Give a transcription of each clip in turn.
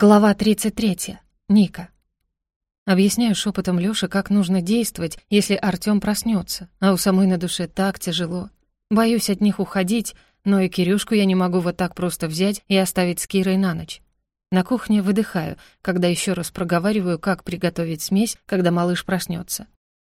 Глава 33. Ника. Объясняю шепотом Лёше, как нужно действовать, если Артём проснётся, а у самой на душе так тяжело. Боюсь от них уходить, но и Кирюшку я не могу вот так просто взять и оставить с Кирой на ночь. На кухне выдыхаю, когда ещё раз проговариваю, как приготовить смесь, когда малыш проснётся.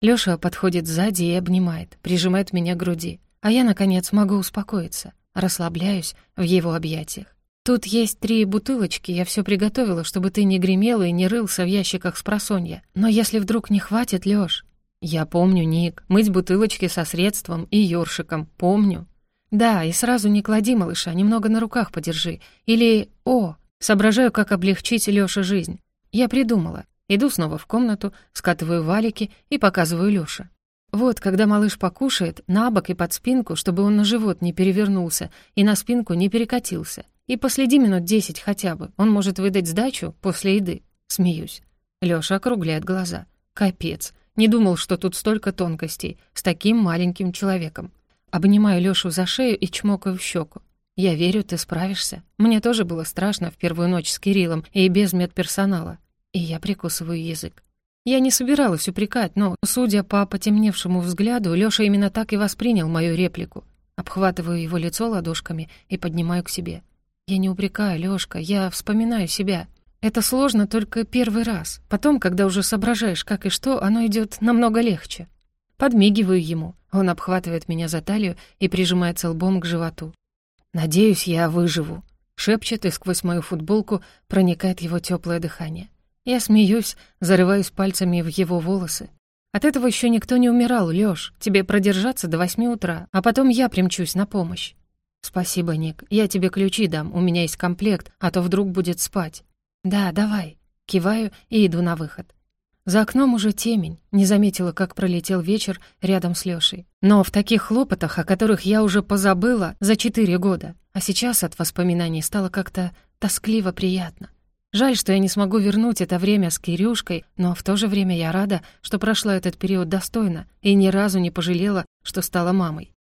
Лёша подходит сзади и обнимает, прижимает меня к груди, а я, наконец, могу успокоиться, расслабляюсь в его объятиях. Тут есть три бутылочки, я все приготовила, чтобы ты не гремел и не рылся в ящиках с просонья. Но если вдруг не хватит, Лёш... Я помню, Ник, мыть бутылочки со средством и ёршиком, помню. Да, и сразу не клади малыша, немного на руках подержи. Или... О, соображаю, как облегчить Лёше жизнь. Я придумала. Иду снова в комнату, скатываю валики и показываю Лёше. Вот, когда малыш покушает, на бок и под спинку, чтобы он на живот не перевернулся и на спинку не перекатился. И последи минут десять хотя бы, он может выдать сдачу после еды. Смеюсь. Лёша округляет глаза. Капец. Не думал, что тут столько тонкостей с таким маленьким человеком. Обнимаю Лёшу за шею и чмокаю в щеку. «Я верю, ты справишься. Мне тоже было страшно в первую ночь с Кириллом и без медперсонала». И я прикусываю язык. Я не собиралась упрекать, но, судя по потемневшему взгляду, Лёша именно так и воспринял мою реплику. Обхватываю его лицо ладошками и поднимаю к себе. Я не упрекаю, Лёшка, я вспоминаю себя. Это сложно только первый раз. Потом, когда уже соображаешь, как и что, оно идёт намного легче. Подмигиваю ему. Он обхватывает меня за талию и прижимается лбом к животу. «Надеюсь, я выживу», — шепчет, и сквозь мою футболку проникает его тёплое дыхание. Я смеюсь, зарываюсь пальцами в его волосы. От этого ещё никто не умирал, Лёш. Тебе продержаться до восьми утра, а потом я примчусь на помощь. «Спасибо, Ник. Я тебе ключи дам, у меня есть комплект, а то вдруг будет спать». «Да, давай». Киваю и иду на выход. За окном уже темень, не заметила, как пролетел вечер рядом с Лёшей. Но в таких хлопотах, о которых я уже позабыла за четыре года, а сейчас от воспоминаний стало как-то тоскливо приятно. Жаль, что я не смогу вернуть это время с Кирюшкой, но в то же время я рада, что прошла этот период достойно и ни разу не пожалела, что стала мамой.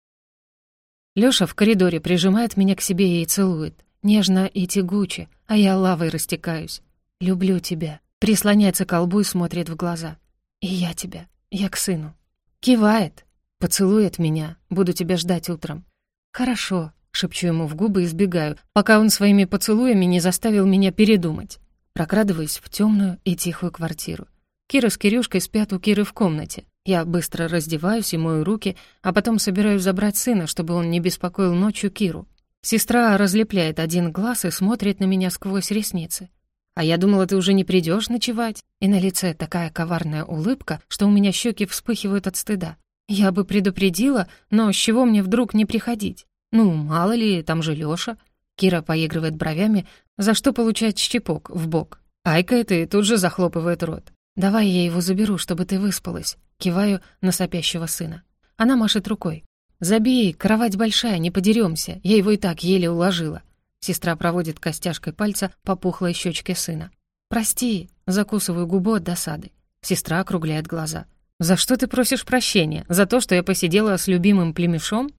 Лёша в коридоре прижимает меня к себе и целует. Нежно и тягуче, а я лавой растекаюсь. «Люблю тебя». Прислоняется к колбу и смотрит в глаза. «И я тебя. Я к сыну». Кивает. Поцелует меня. Буду тебя ждать утром. «Хорошо», — шепчу ему в губы и сбегаю, пока он своими поцелуями не заставил меня передумать. Прокрадываюсь в темную и тихую квартиру. Кира с Кирюшкой спят у Киры в комнате. Я быстро раздеваюсь и мою руки, а потом собираюсь забрать сына, чтобы он не беспокоил ночью Киру. Сестра разлепляет один глаз и смотрит на меня сквозь ресницы. «А я думала, ты уже не придешь ночевать?» И на лице такая коварная улыбка, что у меня щеки вспыхивают от стыда. Я бы предупредила, но с чего мне вдруг не приходить? Ну, мало ли, там же Лёша. Кира поигрывает бровями, за что получает щепок в бок. Айкает и тут же захлопывает рот. «Давай я его заберу, чтобы ты выспалась», Киваю на сопящего сына. Она машет рукой. «Забей, кровать большая, не подеремся. Я его и так еле уложила». Сестра проводит костяшкой пальца по пухлой щечке сына. «Прости», — закусываю губу от досады. Сестра округляет глаза. «За что ты просишь прощения? За то, что я посидела с любимым племешом?»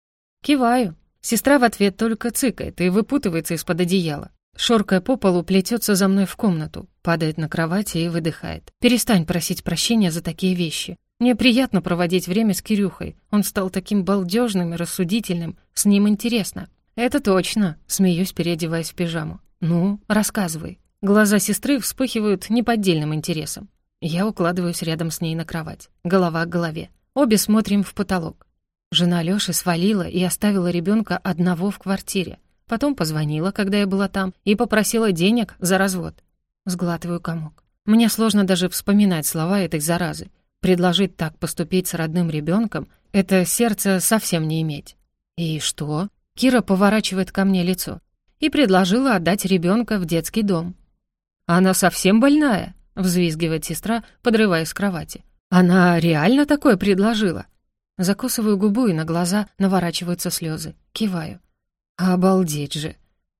Киваю. Сестра в ответ только цыкает и выпутывается из-под одеяла. Шоркая по полу, плетется за мной в комнату, падает на кровати и выдыхает. «Перестань просить прощения за такие вещи. Мне приятно проводить время с Кирюхой. Он стал таким балдежным и рассудительным. С ним интересно. Это точно, смеюсь, переодеваясь в пижаму. Ну, рассказывай. Глаза сестры вспыхивают неподдельным интересом. Я укладываюсь рядом с ней на кровать. Голова к голове. Обе смотрим в потолок. Жена Лёши свалила и оставила ребенка одного в квартире. Потом позвонила, когда я была там, и попросила денег за развод. Сглатываю комок. Мне сложно даже вспоминать слова этой заразы. Предложить так поступить с родным ребенком — это сердце совсем не иметь. И что? Кира поворачивает ко мне лицо. И предложила отдать ребенка в детский дом. «Она совсем больная?» — взвизгивает сестра, подрываясь с кровати. «Она реально такое предложила?» Закусываю губу, и на глаза наворачиваются слезы. Киваю. «Обалдеть же!»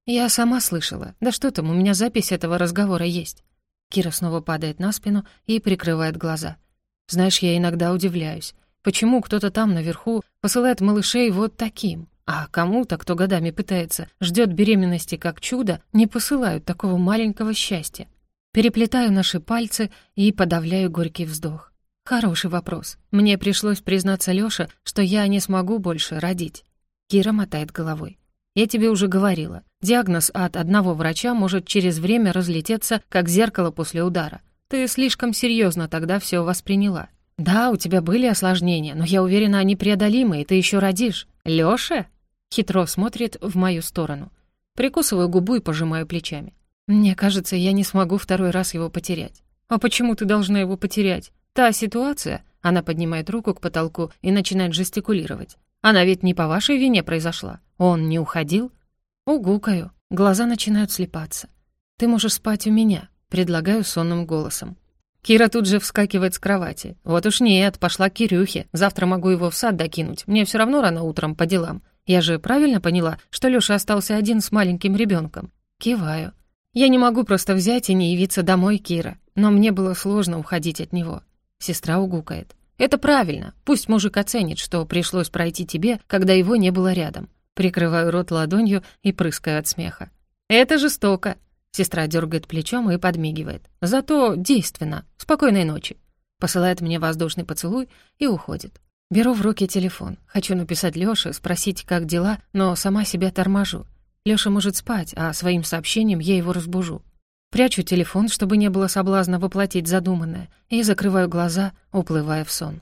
«Я сама слышала. Да что там, у меня запись этого разговора есть». Кира снова падает на спину и прикрывает глаза. Знаешь, я иногда удивляюсь, почему кто-то там наверху посылает малышей вот таким, А кому-то, кто годами пытается, ждет беременности как чудо, не посылают такого маленького счастья. Переплетаю наши пальцы и подавляю горький вздох. Хороший вопрос. Мне пришлось признаться Лёше, что я не смогу больше родить. Кира мотает головой. Я тебе уже говорила. Диагноз от одного врача может через время разлететься, как зеркало после удара. Ты слишком серьезно тогда все восприняла. Да, у тебя были осложнения, но я уверена, они преодолимы, и ты еще родишь. Лёша? Хитро смотрит в мою сторону. Прикусываю губу и пожимаю плечами. Мне кажется, я не смогу второй раз его потерять. А почему ты должна его потерять? Та ситуация, она поднимает руку к потолку и начинает жестикулировать. Она ведь не по вашей вине произошла. Он не уходил? Угукаю. Глаза начинают слепаться. Ты можешь спать у меня, предлагаю сонным голосом. Кира тут же вскакивает с кровати. Вот уж нет, пошла к Кирюхе. Завтра могу его в сад докинуть. Мне все равно рано утром по делам. Я же правильно поняла, что Лёша остался один с маленьким ребенком. Киваю. Я не могу просто взять и не явиться домой, Кира. Но мне было сложно уходить от него. Сестра угукает. «Это правильно. Пусть мужик оценит, что пришлось пройти тебе, когда его не было рядом». Прикрываю рот ладонью и прыскаю от смеха. «Это жестоко». Сестра дергает плечом и подмигивает. «Зато действенно. Спокойной ночи». Посылает мне воздушный поцелуй и уходит. Беру в руки телефон. Хочу написать Лёше, спросить, как дела, но сама себя торможу. Лёша может спать, а своим сообщением я его разбужу. Прячу телефон, чтобы не было соблазна воплотить задуманное, и закрываю глаза, уплывая в сон.